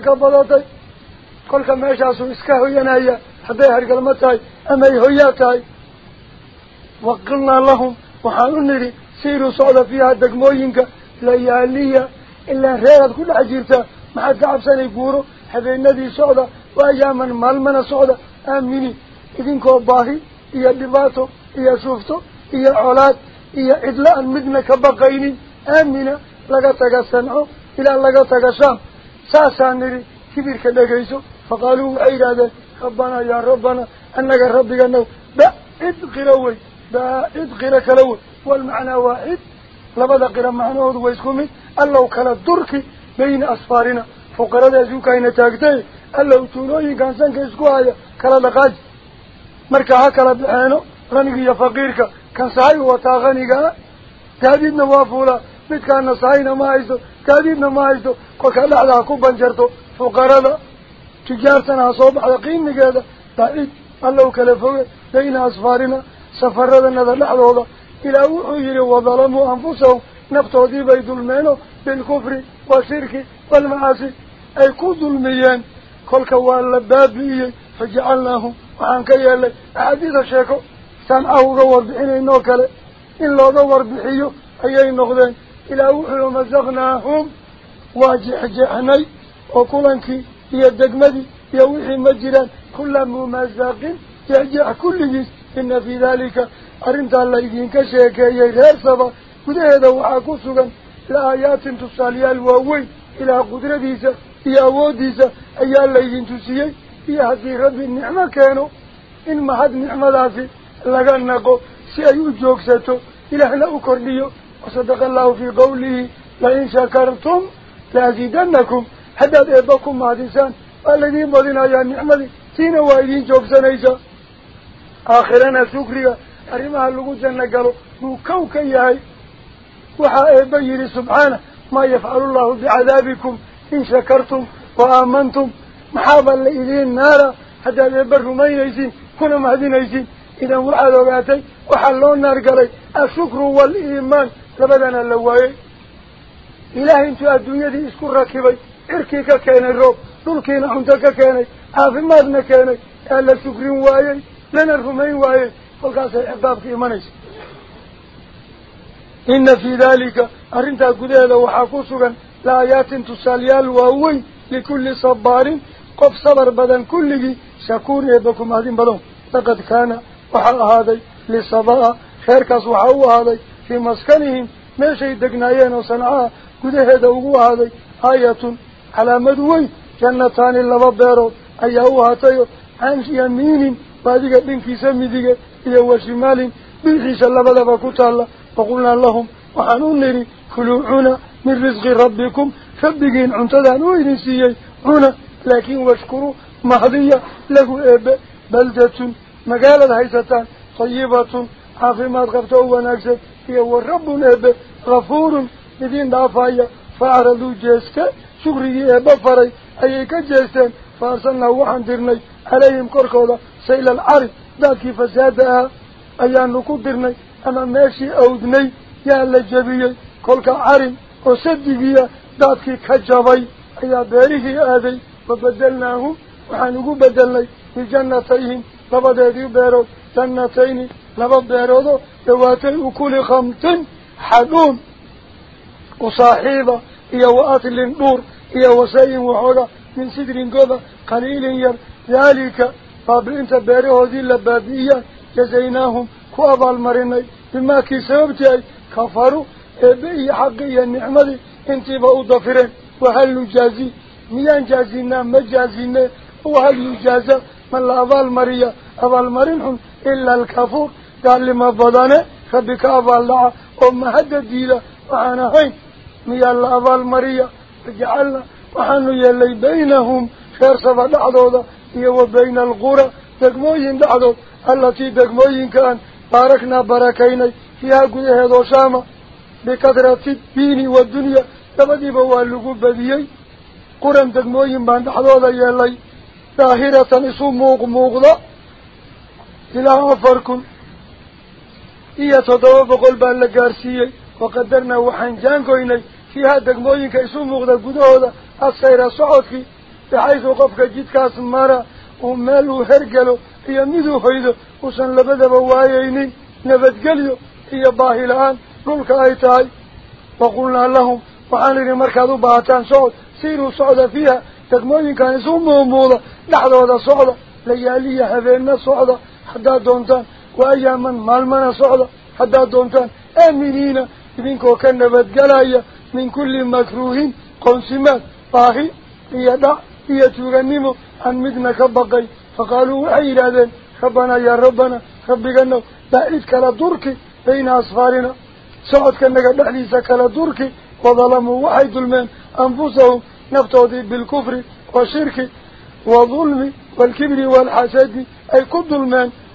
ka badatay kolka meeshaasuu iska hoyanaya hadday hargalma tahay ama ay hoyaa tahay waqilnaa lahum waxaan u nidhi siiruu socda fiiha degmooyinka layaaliya ilaa reeraad ku dhex jirtaa maxaad ka cabsanay guuro habeenadii socda waa ayaaman maalmana socda aamini idinkoo baahi iyo dhibaato iyo shufto iyo colaad iyo cidla aan midna ka baqaynin aamina kibirka dhegayso faqaaluu waxay yidhaahdeen rabbanaa yaa rabbanaa annaga rabbiganaw bacid qiro wey bacid qiro kala wey walmacnaa waacid labada qiro macnahoodu waa isku mid allow kala durki bayna asfaarina fuqarada isuukayna taagtay allow tuulooyinkan sanka isku haya kala dhaqaaji marka ha kala baxeeno qaniga iyo faqiirka kan sahay wataa qanigaa gaadiidna waa fuulaa midkaana sahayna ma haysto gaadiidna ma haysto kolkaa dhexda ha ku banjarto fuqarada tijaartana ha soo baxda qiimigeeda bacid allow kala foge bayna asfaarina safaradanada dhexdooda ilaa wuxuu yihi wadalamuu anfusahum naftoodii bay dulmeeno bilkufri washirki waalmacaasi ay ku dulmiyeen kolka waa la baabi'iyey fajacalnaahum waxaan ka yeelnay axaadiida sheeko samcaha uga warbixinaynoo kale in looga warbixiyo ayay noqdeen ilaa wuxuu masaqnaahum waa jeexjeexnay oo kulankii iyo degmadii iyo wixii ma jiraan kula mumasaqin jeexjeex kulligiis ina fii daalika arrintaa la idinka sheekeeyey reer saba gudaheeda waxaa ku sugan la-aayaatin tusaalayaal waaweyn ilaa qudradiisa iyo awooddiisa ayaa laydin tusiyey iyo haddii rabbi nicmo keeno in mahad nicmadaasi laga naqo si ay u وصدق الله في قوله لئن شكرتم لأزيدنكم. حتى ذيبكم تأبكم معدسان والذين مدين على النعمة سين وايدين جوبسان ايسا آخرنا سكرية أرمها اللغوزان قالوا نوكو كيهاي وحا أبير سبحانه ما يفعل الله بعذابكم إن شكرتم وآمنتم. محابا لإذين نارا. حتى ذيبكم ما ايسين كنا مهدين ايسين إذا وعدوا باتي وحلون نار قالي الشكر والإيمان. Intuu adduunyadii isku rakibay cirkii ka keenay roob dhulkiina cunto ka keenay caafimaadna keenay aa la shukrin waayey lana rumayn waayey kolkaasay ciqaabka imanaysa ina fii daalika arrintaa gudaheeda waxaa ku sugan laayaatin tusaalayaal waaweyn likulli sabaarin qof sabar badan kulligii shakuur eebba ku mahadin badan laqad kaana waxaa ahaaday lisabaa reerkaas waxaa u ahaaday degnaayeen oo sancaha gudaheeda ugu ahaaday aayatun calaamad weyn jannataani laba beerood ayaa u ahaatayo can yamiinin baadiga dhinkiisa midige iyo wa shimaalin bixiisa labadaba ku taalla waqulnaa lahum waxaan u nidhi kuluu cuna min risqi rabbikum rabbigiin cuntadaan u idin siiyey cuna laakiin washkuruu mahdiya lahu eebe baldatun magaalad haysataan tayibatun caafimaad qabta oo wanaagsan rabbun eebe hafuurun idiin dhaafaya fa acraduu jeeste shukrigii eebba faray ayay ka jeesteen fa arsalnaa waxaan dirnay calayhim korkooda sayla alcari daadkii fasaada ahaa ayaanu ku dirnay ama meeshii awdnay yaa la jebiyey kolka carin oo sadigiia daadkii ka jabay ayaa beerihii aaday wabedelnaahum لببيرودو دواتي وكل خمت حدون وصاحبة إيوات الانبور وسيم وحولة من سدر قضى قليل ير. ذلك فابرينت بيرودي اللبابية جزيناهم. كواب المريني بما كسبت كفروا بإي حقي النعمة انتبا أدفرين وهل نجازي؟ ميان جازينا مجازينا وهل نجازا من الأبال مريا. أبال مرنهم إلا الكفور. Rabbi ka abaal dhaca oo mahadda diida waxaan ahayn miyaa la abaalmariya wajacalna waxaanu yeelay baynahum reer saba dhexdooda iyo wa bayna alqura degmooyin dhexdood allatii degmooyinka aan baaraknaa barakaynay fiihaa gudaheedoo shaama bikadrati diini wadunya labadiiba waa lagu badiyey quran degmooyin baan dhexdooda yeelay daahiratan isu muuq muuqda ilaa afar kun iyo toddoba boqol baa la gaarsiiyey waqadarnaa waxaan jaangoynay fiihaa degmooyinka isu muuqda gudahooda asayra socodkii baxaysu qofka jidkaas mara ومال هرقلو هي مدو هيدو وصن لبدا بوايينين نبتقليو هي باهلان نلك ايتاي وقلنا لهم وحانيني مركضوا باتان صعود سيروا صعود فيها تقموين كان يسموا موضة لحظة هذا صعود ليالي هذين صعود حتى دونتان وأياما مالمنا صعود حتى دونتان. آمنين إذنكو كان نبتقلايا من كل مكروهين قنسمات. باهي هي دع هي تغنمو. عن مدنا كبقي. فقالوا وحي لذين ربنا يا ربنا ربنا بعيد كلا دركي بين أصفارنا. سعود كأنك دحليس كلا وظلموا وحي ظلمين أنفسهم نفتوذي بالكفر والشرك وظلم والكبر والحسد. أي كل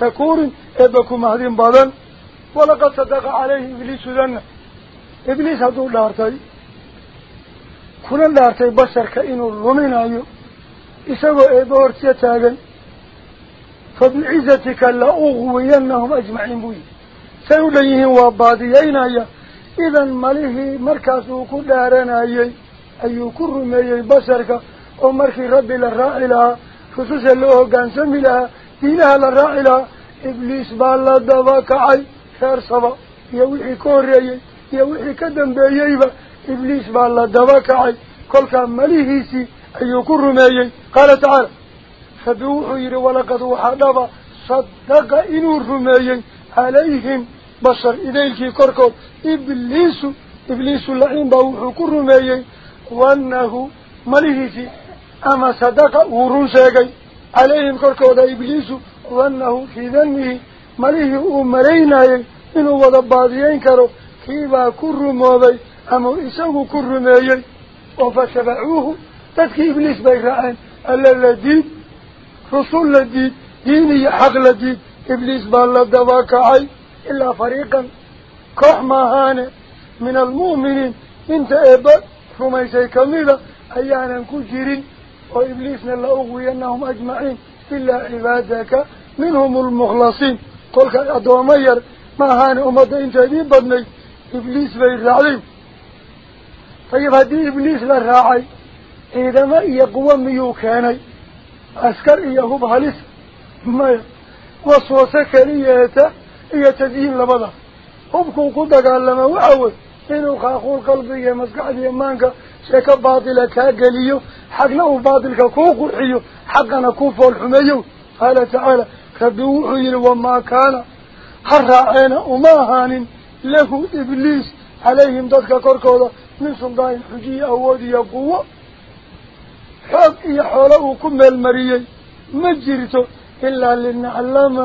ومزغناهم واكلا دقاجنا وادل دلاحيني قوسا بميلبو هذا كل ممزاقين كلا دل دلاحين كل قد إن في ذلك أرنتا قديدا وحاكوسوغا لآيات تصاليال لكل صبار كوا صبر بدن كل قد أي أغوسوغا تاي شكور إبكو مهدين بدن ولقد صدق عليه إبليس ذن إبليس هدو دارتاي كنا دارتاي بشر كإنو رمين أيو إساقوا إبور تيتاقا فبعزتك لأغوينهم أجمعين بوي سيوليهم واباديين أيا إذن مليه مركزه كدارنا أيي أيو كرمي بشرك ومركي ربي للراعي لها خصوصا له كان سمي لها دينها للراعي لها إبليس بالا دباكعي خير صبا يوحي كوريي يوحي كدن بييبا إبليس بالا دباكعي كل كان مليهيسي. أيو كرمي قال تعالى فدوحوا يري ولقد وحدبا صدق إنو الرمي عليهم بشر عليهم كركو دا إبليس وأنه في ذنه مليه أمرينا إنه وضباضيين كرو. كيبا كرموبي أما إساقو كرمي وفشبعوه. تدكي إبليس بيرعان ألا الذين رسول الدين ديني حق الدين إبليس بالله دواكعي إلا فريقا. كحمهان من المؤمنين. إنت إبا. رميسي كميلة أيانا كجيرين. وإبليسنا لأغوينهم أجمعين إلا عبادك منهم المخلصين. قولك أدوامير ما هان أمد انت دين بدني. إبليس بيرعين طيب هدي إبليس للراعي إذا ما يقوى ميو كاني. أسكر إياه بهالس ما وصوصة كريهة إيا تدين لبدا. هبكو قدق لما وعود إنو خاخور قلبي مسقعد يمانك شيكا باطلة كاقليو. حقنا وبادل كوكو حيو حقنا كوفو الحميو. قال تعالى فبوحي وما كان حرعين أماهان له إبليس. عليهم ذلك كوركوضة من سلطان حجي أودي قوة حق يحوله كم المريي. مجرته إلا لنعلم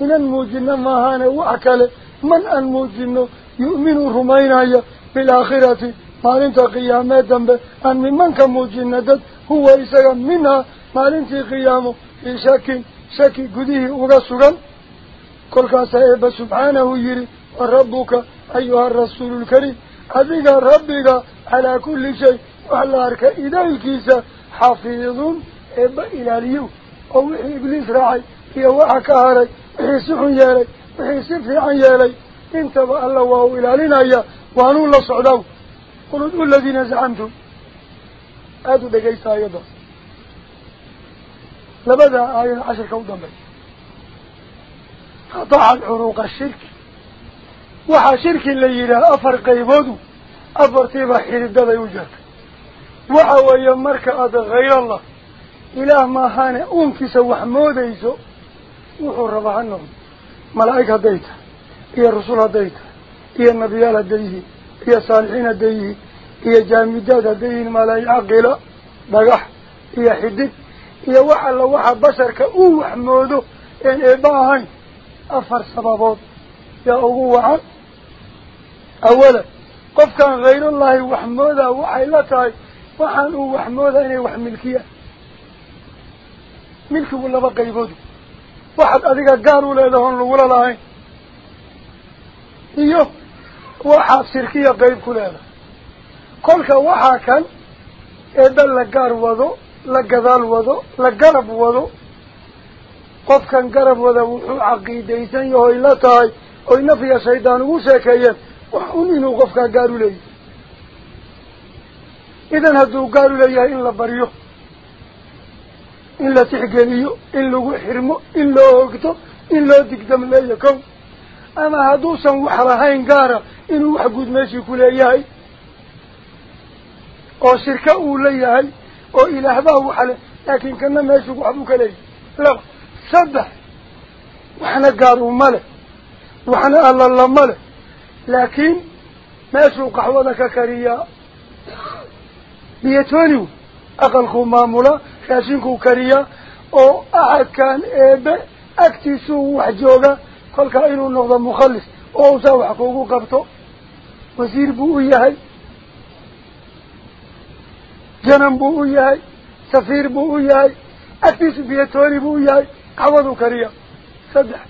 من الموجن ماهان وعكله من الموجن يؤمن رمينا بالآخرة مالين تقيامات ذنبه أن من من كموجن ذات isaga minhaa maalintii qiyaamo fii shakin shaki gudihii uga sugan kolkaasaa eebba subxaanahu yidhi wa rabbuka ayuha arasuulu lkariim adiga rabbiga calaa kulli shay wax la arka idaylkiisa حفيظ إبا إلاليو أو وحي إبليس راعي هي وحا كهاري وحي سحن يالي وحي سفي عن يالي انتبه الله وهو إلالينا إياه آدوا دقيت أيضا لبدا آية عشر كوضا بي قطع العروق الشرك وحا شرك اللي يلا أفر قيبودو أفر تيبا حير الدادا يوجد وحوى يمرك هذا غير الله إله ما هان أنكس وحموديسو وحو ربع عنهم ملائكة ديتا هي الرسول ديتا هي النبيال ديه هي صالحين هي جامدات دين ما لا يعقل مرح هي حدد هي وحل وحى بشرك اوح موضو ان اباهن افر سببات يا اوو وحى اولا قف كان غير الله وح موضو وحى لتاي وحى اوح موضو ان اوح ملكية ملكه ولا بقى يبودو وحد اذيك قالوا لهم الولى لهم أيوه واحد سركية قيب كلها wado qofkan garab wada wuxuu caqiidaysan yahoy la tahay oy nafya shaydaan ugu sheekeeyeen wax un inuu qofkaa gaar u leeyahay idan hadduu gaar u leeyahay in la baryo in la tixgeliyo in lagu xirmo in loo hogto in loo digdamleeyo kow ama hadduusan wax lahayn gaara inuu wax guud meeshii ku leeyahay shirka uu leeyahay oo ilaahbaa waxa leh laakiin kana meeshuu waxbuu ka leeyahay laba saddex waxna gaar uma leh waxna allalama leh laakiin meeshuu qaxwada ka kariyaa biyatooniw aqalkuu maamula raashinkuu kariyaa oo axadkan eebe agtiisuu wax jooga kolkaa inuu noqdo mukhalis oo usaa wax kuugu qabto wasiir buu u yahay yahay qaxwaduu kariya saddex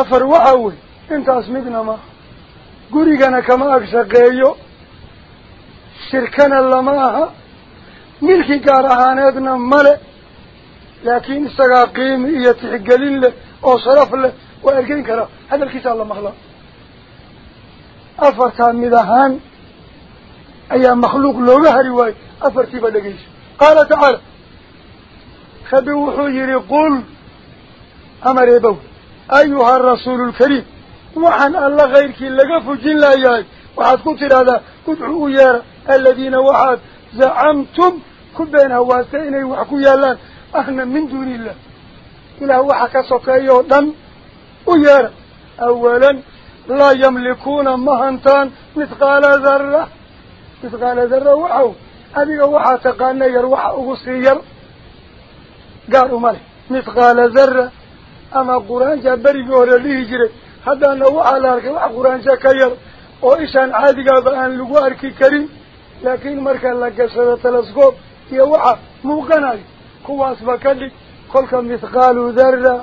afar waxaa wey intaas midna ma gurigana kama ag shaqeeyo shirkana lama aha milki gaar ahaaneedna male laakiin isagaa qiimi iyo tixgelin leh oo sharaf leh waa ergeyn karaa hadalkiisaa la maqlaa afartaa mid ahaan أي مخلوق لو لهري واي أفرت بدقيش قال تعالى خبوحو يري قل أمر يبو. أيها الرسول الكريم وحن الله غيرك لقف لا أيهاي وحد قتل هذا قدعو يارا الذين وحد زعمتم كبين هواسين وحكو يالان. أحنا من دون الله. إلا هو حكا سكايو دم أولا لا يملكون مهنتان مثقال ذرة. Yar gaar uma leh mithqaala dara ama quraanja berigii hore dhihi jiray haddaana waxaa la arkay wax quraanjo ka yar oo ishaan caadigaaba aan lagu arki karin laakiin marka la gashado telescob iyo waxa muuqanayo kuwaasba ka dhig kolka mithqaalu dara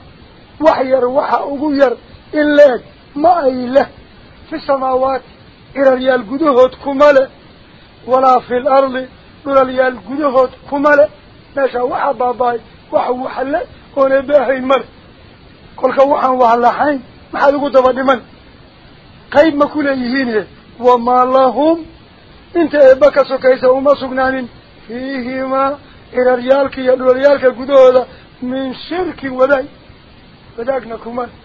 wax yar waxa ugu yar in la eg ma ay leh fi samaawaati ciraryaal gudahood kuma leh meesha waxaa baaba-ay wax waxle oona baahayn male kolka waxaan wax lahayn maxaad ugu daba dhiman qayb ma ku leeyihiine wamaa lahum inta eebba ka sokaysa uma sugnaanin fiihimaa ciraryaalka iyo dhulalyaalka gudahooda min shirkin wadaag wadaagna kuma leh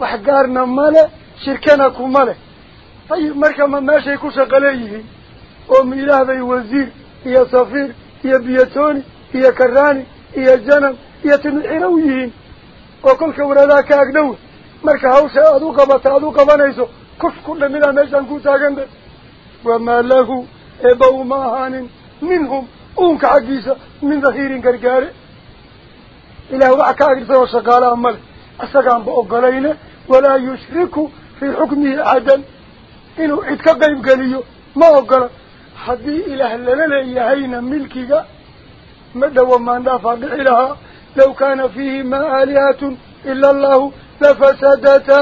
wax gaarna male shirkana kuma leh ayib marka ma meeshay ku shaqo leeyihiin أم إله بي وزير يا صفير يا بيتوني يا كراني إيا جنم إيا تنعينويين وكلك ورداك أقنوه. مالك هوسى أدوك بطا أدوك بنيسو. كف كل من الميشان كوتا تاقنب وما له إباو ماهان منهم. أمك عقيسة من ظهيرين كرقاري إله وعك أقنسة وشقال أمال أساقان بأقلين ولا يشركوا في حكمه عدل إنه إتكا قيم قليو. ما أقلق حدي إله للا يهين ملكك ما دوا ما ندافع بحلها لو كان فيه ما آليات إلا الله لفسادتا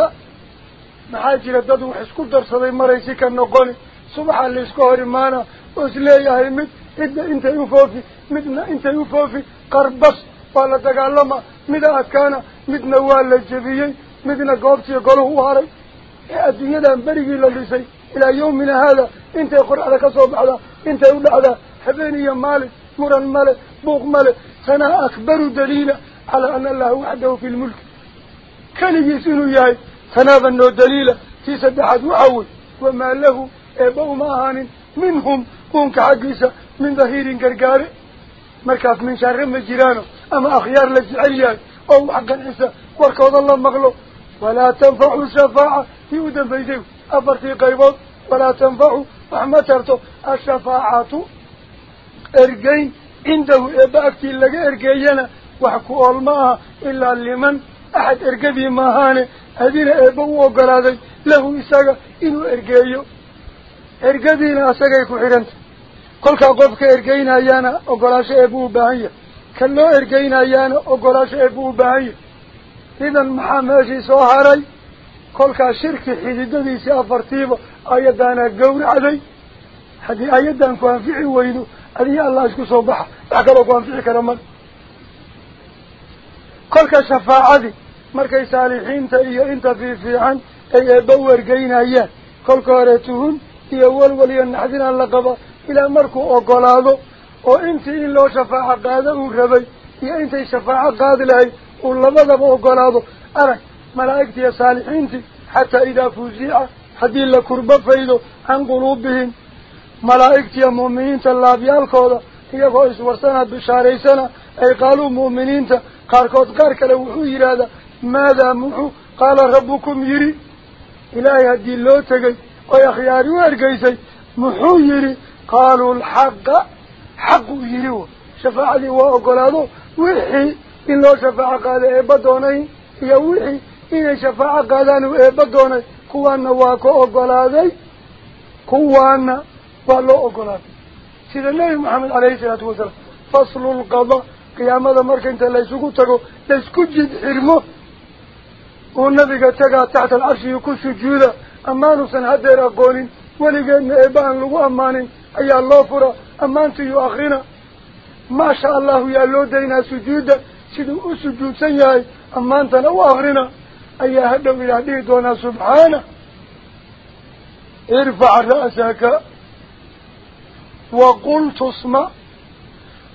محاجي لبدادو حسكو درصدي مريسيكا نقولي سبحان اللي اسكوهري مانا وزلي يهين مد إدى إنت يوفوفي مدنا إنت يوفوفي قربص فالا تقالما مدى أتكانا مدنا والا الجبيين مدنا قوبتي هو هاري الدنيا ده مبريقي للي سي إلى يومنا هذا. أنت يقول على كصوب على أنت يقول على. حبيني مالك مرا مالك بوق مالك سنة أكبر دليل على أن الله وحده في الملك. كان يسينه ياي سنة بأنه دليل في سد حد وعود وما له إبو ماهان منهم. هناك عقلسة من ظهير قرقار. مركز من شر من جيرانه. أما أخيار لجعليا أو حق عسى واركوض الله مغلو ولا تنفع الشفاعة في يودا فيديو أفرتي قيبوض walaa tanfacu wax ma tarto ashafaacatu ergeyn cindahu eeba agtii laga ergeeyana wax ku ool ma aha ilaa liman axad ergadii maahaane adina eeba u ogolaaday lahu isaga inuu ergeeyo ergadiina asagay ku xidhantay kolkaa qofka ergeynayaana ogolaasho eeba u baahan yahay kan loo ergeynayaana ogolaasho eebbu u baahan yahy idan maxaa meeshii soo haray kolkaa shirki xididadiisii afartiiba آياتنا قور عدي هذه آياتنا كوان فيعي ويدو. هذه الله اسكو صباح لكبه كوان فيعي كرمان كل شفاعة دي مركي سالحين تأيو انت في فيعان. أي دور قينا اياه كل كارتهم يول ولي النحذين اللقبة إلى مركو أو قلادو أو انت إن لو شفاعة قادة أو ربي يا انت شفاعة قادة لهي أو لبضب أو قلادو ارك ملائكتي يا سالحين تي. حتى إذا فوزيعة. Can quluubihim malaa'igtiiyo mu'miniinta laabyaalkooda iyagoo iswarsana bishaaraysana ay qaaluu mu'miniinta qaarkood qaar kale wuxuu yidhaahdaa maadaa muxuu qaala rabbukum yidhi ilaahay haddii loo tegay oy akhyaari u ergeysay muxuu yidhi qaaluu alxaqa xaquu yidhi wa shafaacadii waa ogolaado wixii in loo shafaaco qaada eebba doonay iyo wixii inay shafaaco qaadaan uu eebba doonay ogolaaday sida nebi maxamed caleyhi salaatu wasalaam faslu lqada qiyaamada marka inta laysugu tago laysku jid xirmo uu nabiga tagaa taxta alcarshigi ku sujuuda ammaanuusan haddeer aqoonin weligeedna eebba aan lagu ammaanin ayaa loo fura ammaantiiyu akrina maasha allahu yaa loo daynaa sujuudda siduu u sujuudsan yahay ammaantana u akrina doonaa subxaana irfac ra'saka waqul tusma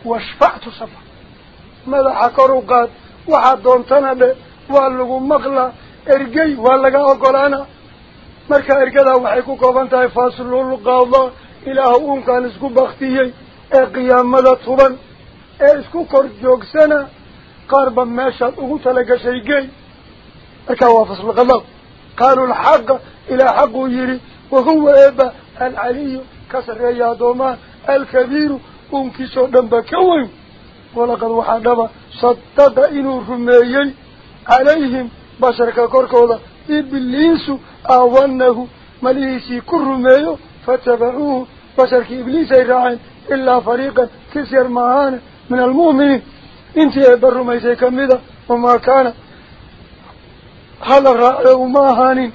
washfac tusafa madaxa kor u qaad waxaad doontana dhe waa lagu maqlaa ergey waa laga ogolaana marka ergadaa waxay ku kooban tahay faslul qada ilaahu uunkaan isku baktiyey ee qiyaamada tuban ee isku kor joogsana qaarba meeshaad ugu talagashay gey أركوا فصل غلط قالوا الحق إلى حق يري. وهو أبا العلي كسر يا دوما الكبير. أمكسو دمبا كوي. ولقد وحدما صدد إنو رميي. عليهم بشرك كوركولا. إبليس أعوانه مليسي كرميه فتبعوه. بشرك إبليس إرعان إلا فريقا كسير معانا من المؤمنين. انت يا بر الرميسي كمدا وما كان هل رأوا ما هانين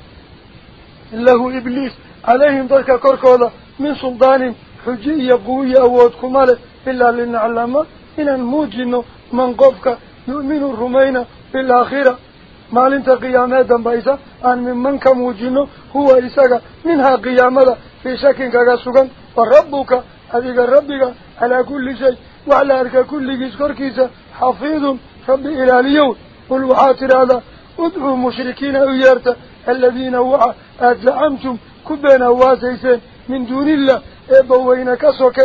له إبليس عليهم ذلك كركولا من سلطان حجية قوية أود كمالة إلا لنعلم إن الموجن من قفك يؤمن الرومين بالآخرة ما لنت قيامة بايسا أن من من كموجن هو إساق منها قيامة في شكك أسوك وربك أذيك ربك على كل شيء. وعلى أرك كل جزكركيس حفيظ رب إلى اليوم. قل وحاتر هذا. ادعوا مشركين ايارتا الذين وعى ادلعمتم كبين اواسيسين من دون الله. إيه ابوين كسوك؟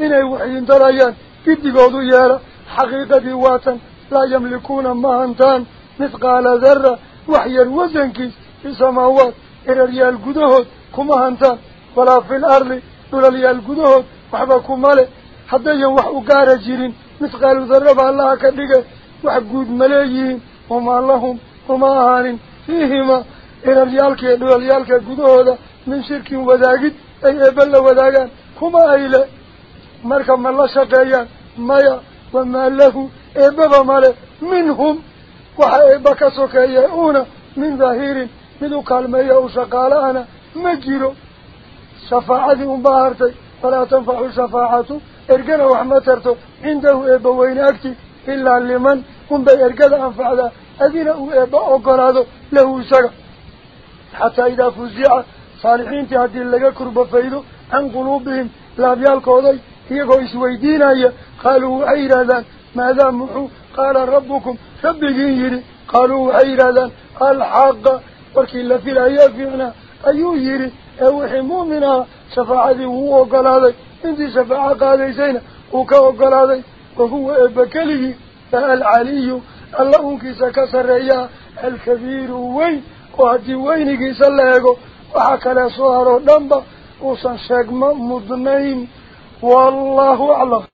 من اي وحيين دريان ادقوذوا يارا. حقيقة واتا لا يملكون ما أنتان. مثقال ذرة. وحيا وزنكيس في سماوات. إلى ريال قدهود. كما أنتان. ولا في الأرض. إلى ريال قدهود. وحبا مالي حتى ينوحوا قارجين مثقال ذرة بالله كبيرا وحقود ملايين. وما اللهم wadaagid ay eebba la wadaagaan kuma ayle marka ma la shaqeeyaan maya wamaa lahu eebbaba male minhum waxa eebba ka sokeeya uuna min daahirin mid u kaalmeeya u shaqaala-ana ma jiro shafaacadii unbaa hartay falaa tanfacu shafaacatu ergana wax ma tarto cindahu eebba weyne agti ilaa liman unbay ergada anfacdaa أذن أبا أقراض له سر حتى إذا فزع صالحين تهدي لك كرب فيدو عن قلوبهم. لا بيالك وضي يقو إسويدين هي. قالوا عيرا ذا ماذا محو؟ قال ربكم. رب جنجري قالوا عيرا ذا الحق وركي الله في الأيا فينا أيو يري. أو حمومنا شفاعة هو أقراض إنتي شفاعة قادي سينا. وقال أقراض وهو أبا كله alkabiiru weyn oo haddii weynigiisa la eego waxaa kale soo haroo dhanba uusan sheegma mudnayn wallahu aclam